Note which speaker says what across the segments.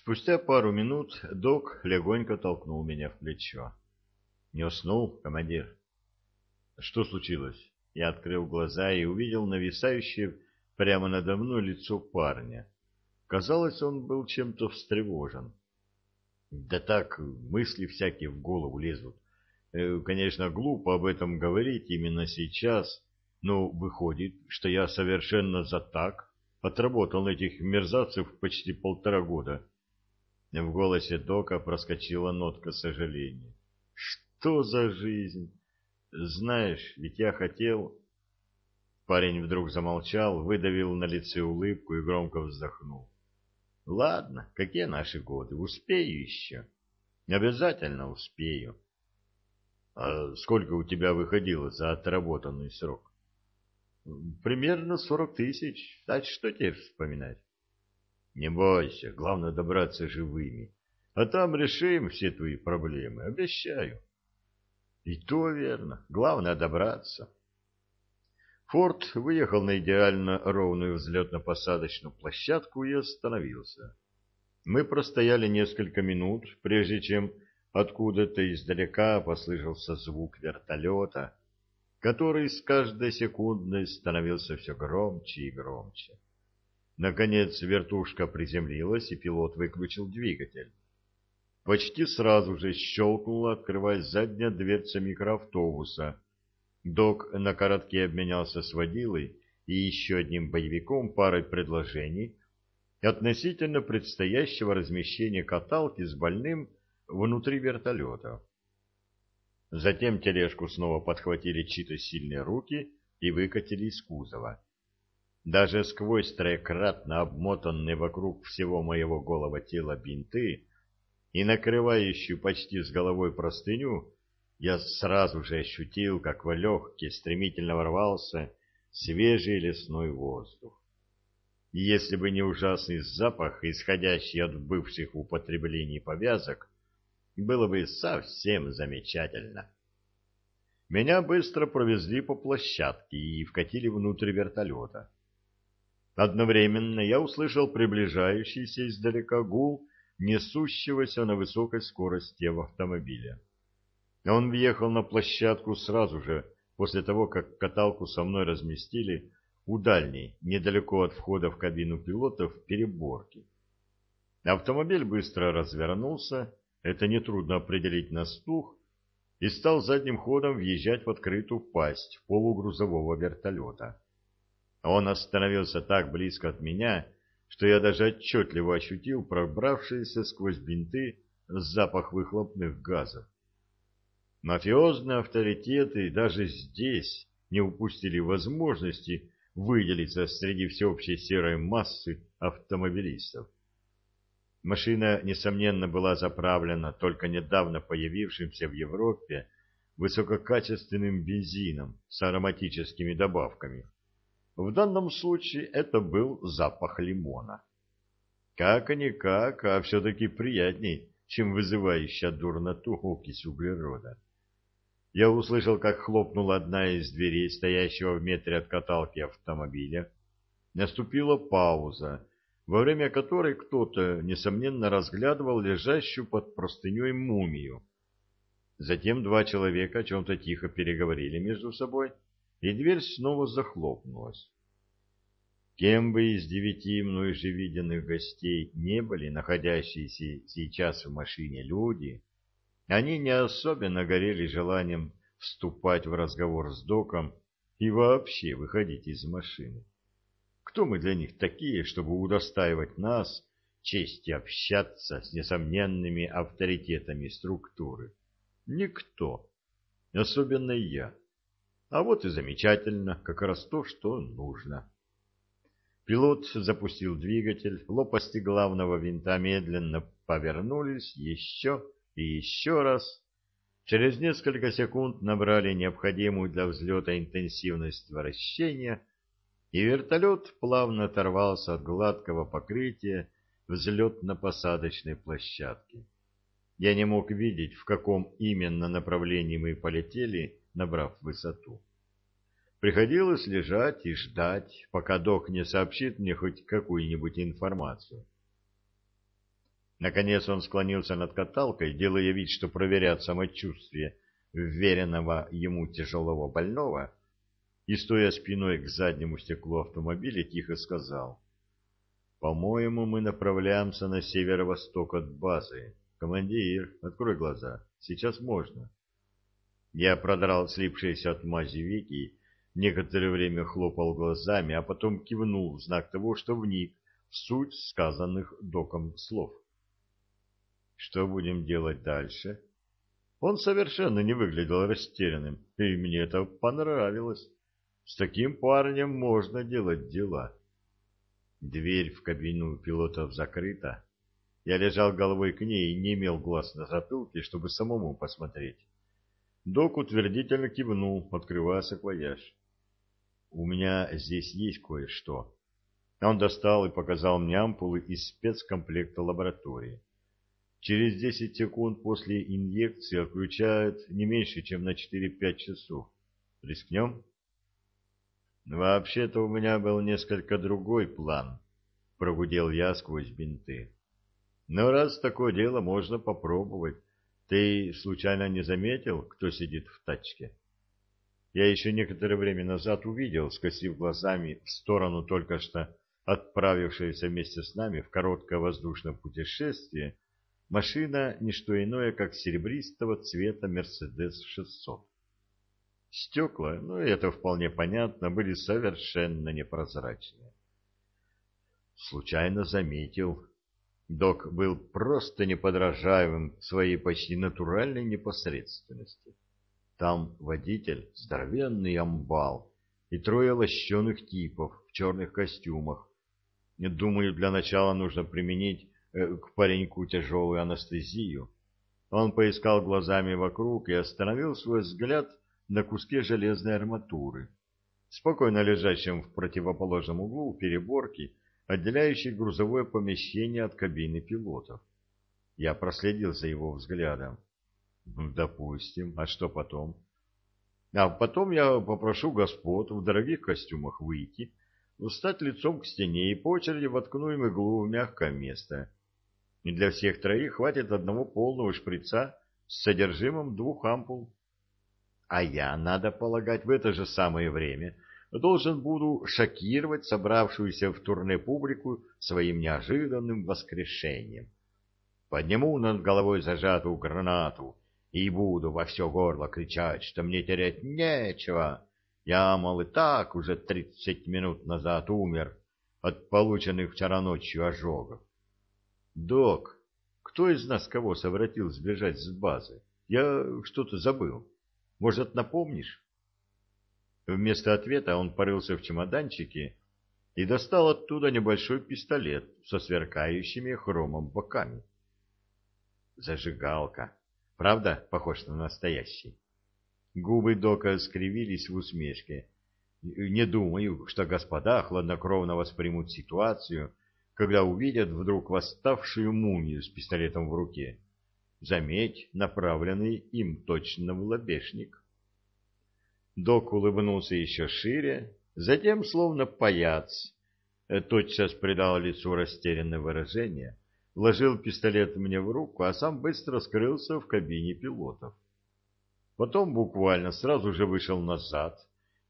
Speaker 1: Спустя пару минут док легонько толкнул меня в плечо. Не уснул, командир? Что случилось? Я открыл глаза и увидел нависающее прямо надо мной лицо парня. Казалось, он был чем-то встревожен. Да так, мысли всякие в голову лезут. Э, конечно, глупо об этом говорить именно сейчас, но выходит, что я совершенно за так отработал этих мерзавцев почти полтора года. В голосе Дока проскочила нотка сожаления. Что за жизнь? Знаешь, ведь я хотел... Парень вдруг замолчал, выдавил на лице улыбку и громко вздохнул. Ладно, какие наши годы? Успею еще. Обязательно успею. А сколько у тебя выходило за отработанный срок? Примерно сорок тысяч. А что тебе вспоминать? Не бойся, главное добраться живыми. А там решим все твои проблемы, обещаю. И то верно, главное добраться. Форд выехал на идеально ровную взлетно-посадочную площадку и остановился. Мы простояли несколько минут, прежде чем откуда-то издалека послышался звук вертолета, который с каждой секундой становился все громче и громче. Наконец вертушка приземлилась, и пилот выключил двигатель. Почти сразу же щелкнула, открываясь задняя дверца микроавтобуса, Док на коротке обменялся с водилой и еще одним боевиком парой предложений относительно предстоящего размещения каталки с больным внутри вертолета. Затем тележку снова подхватили чьи-то сильные руки и выкатили из кузова. Даже сквозь троекратно обмотанные вокруг всего моего голого тела бинты и накрывающую почти с головой простыню, я сразу же ощутил, как в легкие стремительно ворвался свежий лесной воздух. И если бы не ужасный запах, исходящий от бывших в употреблении повязок, было бы совсем замечательно. Меня быстро провезли по площадке и вкатили внутрь вертолета. Одновременно я услышал приближающийся издалека гул несущегося на высокой скорости в автомобиле. Он въехал на площадку сразу же, после того, как каталку со мной разместили у дальней, недалеко от входа в кабину пилотов, переборки. Автомобиль быстро развернулся, это нетрудно определить на слух, и стал задним ходом въезжать в открытую пасть полугрузового вертолета. Он остановился так близко от меня, что я даже отчетливо ощутил пробравшийся сквозь бинты запах выхлопных газов. Мафиозные авторитеты даже здесь не упустили возможности выделиться среди всеобщей серой массы автомобилистов. Машина, несомненно, была заправлена только недавно появившимся в Европе высококачественным бензином с ароматическими добавками. В данном случае это был запах лимона. Как-никак, а все-таки приятней, чем вызывающая дурноту окись углерода. Я услышал, как хлопнула одна из дверей, стоящего в метре от каталки автомобиля. Наступила пауза, во время которой кто-то, несомненно, разглядывал лежащую под простыней мумию. Затем два человека о чем-то тихо переговорили между собой, и дверь снова захлопнулась. Кем бы из девяти мной же виденных гостей не были находящиеся сейчас в машине люди, они не особенно горели желанием вступать в разговор с доком и вообще выходить из машины. Кто мы для них такие, чтобы удостаивать нас чести общаться с несомненными авторитетами структуры? Никто. Особенно я. А вот и замечательно, как раз то, что нужно. Пилот запустил двигатель, лопасти главного винта медленно повернулись еще и еще раз. Через несколько секунд набрали необходимую для взлета интенсивность вращения, и вертолет плавно оторвался от гладкого покрытия взлетно-посадочной площадки. Я не мог видеть, в каком именно направлении мы полетели, набрав высоту. Приходилось лежать и ждать, пока док не сообщит мне хоть какую-нибудь информацию. Наконец он склонился над каталкой, делая вид, что проверяет самочувствие вверенного ему тяжелого больного, и, стоя спиной к заднему стеклу автомобиля, тихо сказал. «По-моему, мы направляемся на северо-восток от базы. Командир, открой глаза. Сейчас можно». Я продрал слипшиеся от мази веки, некоторое время хлопал глазами, а потом кивнул в знак того, что вник в суть сказанных доком слов. Что будем делать дальше? Он совершенно не выглядел растерянным, и мне это понравилось. С таким парнем можно делать дела. Дверь в кабину пилотов закрыта. Я лежал головой к ней и не имел глаз на затылке, чтобы самому посмотреть. Док утвердительно кивнул, открывая саквояж. «У меня здесь есть кое-что». Он достал и показал мне ампулы из спецкомплекта лаборатории. Через 10 секунд после инъекции отключают не меньше, чем на 4-5 часов. Рискнем? Вообще-то у меня был несколько другой план, прогудел я сквозь бинты. Но раз такое дело, можно попробовать. Ты случайно не заметил, кто сидит в тачке? Я еще некоторое время назад увидел, скосив глазами в сторону только что отправившейся вместе с нами в короткое воздушное путешествие, Машина — не что иное, как серебристого цвета «Мерседес-600». Стекла, ну это вполне понятно, были совершенно непрозрачные. Случайно заметил. Док был просто неподражаемым своей почти натуральной непосредственности. Там водитель, здоровенный амбал и трое лощеных типов в черных костюмах. Думаю, для начала нужно применить Э, к пареньку тяжелую анестезию. Он поискал глазами вокруг и остановил свой взгляд на куске железной арматуры, спокойно лежащем в противоположном углу переборки, отделяющей грузовое помещение от кабины пилотов. Я проследил за его взглядом. Ну, допустим, а что потом? А потом я попрошу господ в дорогих костюмах выйти, встать лицом к стене и по очереди воткну им иглу в мягкое место и для всех троих хватит одного полного шприца с содержимым двух ампул. А я, надо полагать, в это же самое время должен буду шокировать собравшуюся в турне публику своим неожиданным воскрешением. Подниму над головой зажатую гранату и буду во все горло кричать, что мне терять нечего. Я, мол, и так уже тридцать минут назад умер от полученных вчера ночью ожогов. Док, кто из нас кого совратил сбежать с базы? Я что-то забыл. Может, напомнишь? Вместо ответа он порылся в чемоданчике и достал оттуда небольшой пистолет со сверкающими хромом боками. Зажигалка. Правда, похож на настоящий? Губы Дока скривились в усмешке. Не думаю, что господа хладнокровно воспримут ситуацию, когда увидят вдруг восставшую мумию с пистолетом в руке. Заметь, направленный им точно в лобешник. Док улыбнулся еще шире, затем, словно паяц, э, тотчас придал лицу растерянное выражение, вложил пистолет мне в руку, а сам быстро скрылся в кабине пилотов. Потом буквально сразу же вышел назад,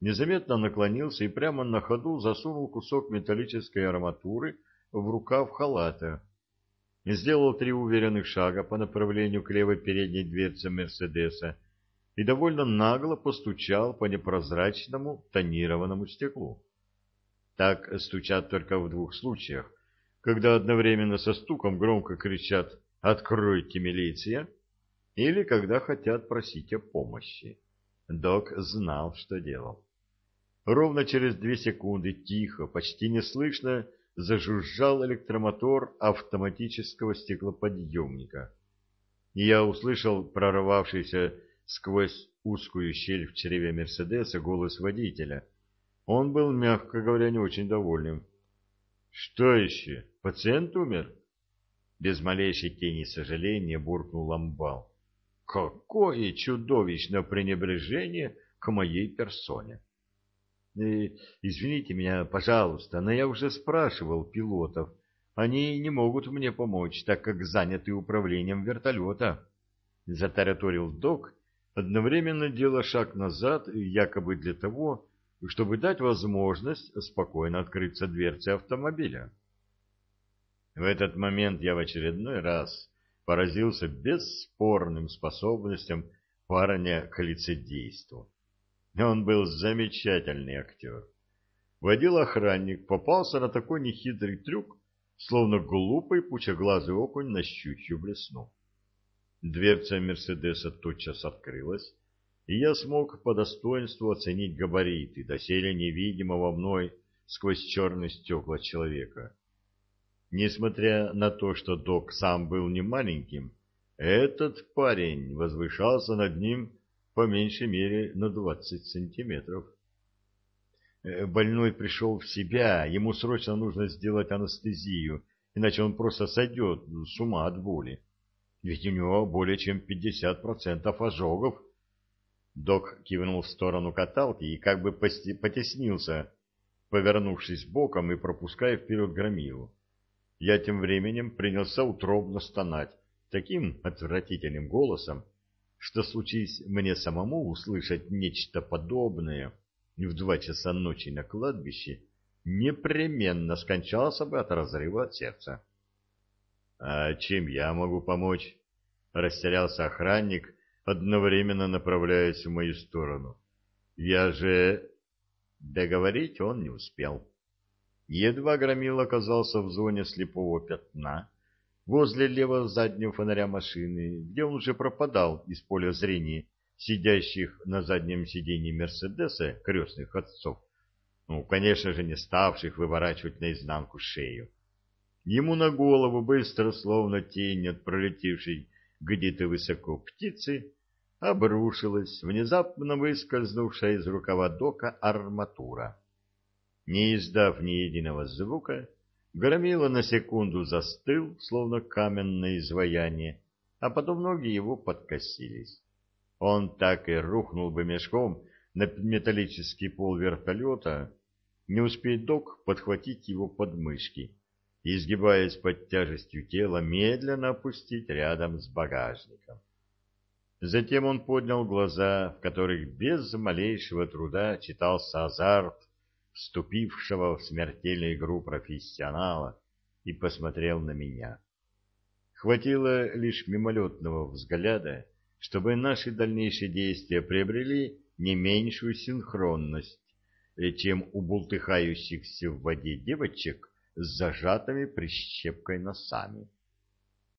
Speaker 1: незаметно наклонился и прямо на ходу засунул кусок металлической арматуры в рукав халата. Сделал три уверенных шага по направлению к левой передней дверце Мерседеса и довольно нагло постучал по непрозрачному тонированному стеклу. Так стучат только в двух случаях, когда одновременно со стуком громко кричат «Откройте, милиция!» или когда хотят просить о помощи. Док знал, что делал. Ровно через две секунды тихо, почти неслышно, зажужжал электромотор автоматического стеклоподъемника. И я услышал прорвавшийся сквозь узкую щель в чреве Мерседеса голос водителя. Он был, мягко говоря, не очень довольным. «Что еще? Пациент умер?» Без малейшей тени сожаления буркнул Амбал. «Какое чудовищное пренебрежение к моей персоне!» Извините меня, пожалуйста, но я уже спрашивал пилотов, они не могут мне помочь, так как заняты управлением вертолета, — затараторил док, одновременно делая шаг назад, якобы для того, чтобы дать возможность спокойно открыться дверце автомобиля. В этот момент я в очередной раз поразился бесспорным способностям парня к лицедейству. Он был замечательный актер. Водил охранник попался на такой нехитрый трюк, словно глупый пучеглазый окунь на щучью блесну. Дверца Мерседеса тотчас открылась, и я смог по достоинству оценить габариты доселе невидимого мной сквозь черные стекла человека. Несмотря на то, что док сам был не маленьким, этот парень возвышался над ним по меньшей мере на двадцать сантиметров. Э, больной пришел в себя, ему срочно нужно сделать анестезию, иначе он просто сойдет с ума от боли. Ведь у него более чем пятьдесят процентов ожогов. Док кивнул в сторону каталки и как бы потеснился, повернувшись боком и пропуская вперед громилу. Я тем временем принялся утробно стонать таким отвратительным голосом, что случись мне самому услышать нечто подобное в два часа ночи на кладбище, непременно скончался бы от разрыва сердца. — А чем я могу помочь? — растерялся охранник, одновременно направляясь в мою сторону. — Я же... Договорить он не успел. Едва громил оказался в зоне слепого пятна, возле левого заднего фонаря машины, где он уже пропадал из поля зрения сидящих на заднем сиденье Мерседеса крестных отцов, ну, конечно же, не ставших выворачивать наизнанку шею. Ему на голову быстро, словно тень от пролетевшей где-то высоко птицы, обрушилась внезапно выскользнувшая из рукава дока арматура. Не издав ни единого звука, Громила на секунду застыл, словно каменное изваяние, а потом ноги его подкосились. Он так и рухнул бы мешком на металлический пол вертолета, не успеет док подхватить его подмышки изгибаясь под тяжестью тела, медленно опустить рядом с багажником. Затем он поднял глаза, в которых без малейшего труда читался азарт вступившего в смертельную игру профессионала, и посмотрел на меня. Хватило лишь мимолетного взгляда, чтобы наши дальнейшие действия приобрели не меньшую синхронность, чем у бултыхающихся в воде девочек с зажатыми прищепкой носами.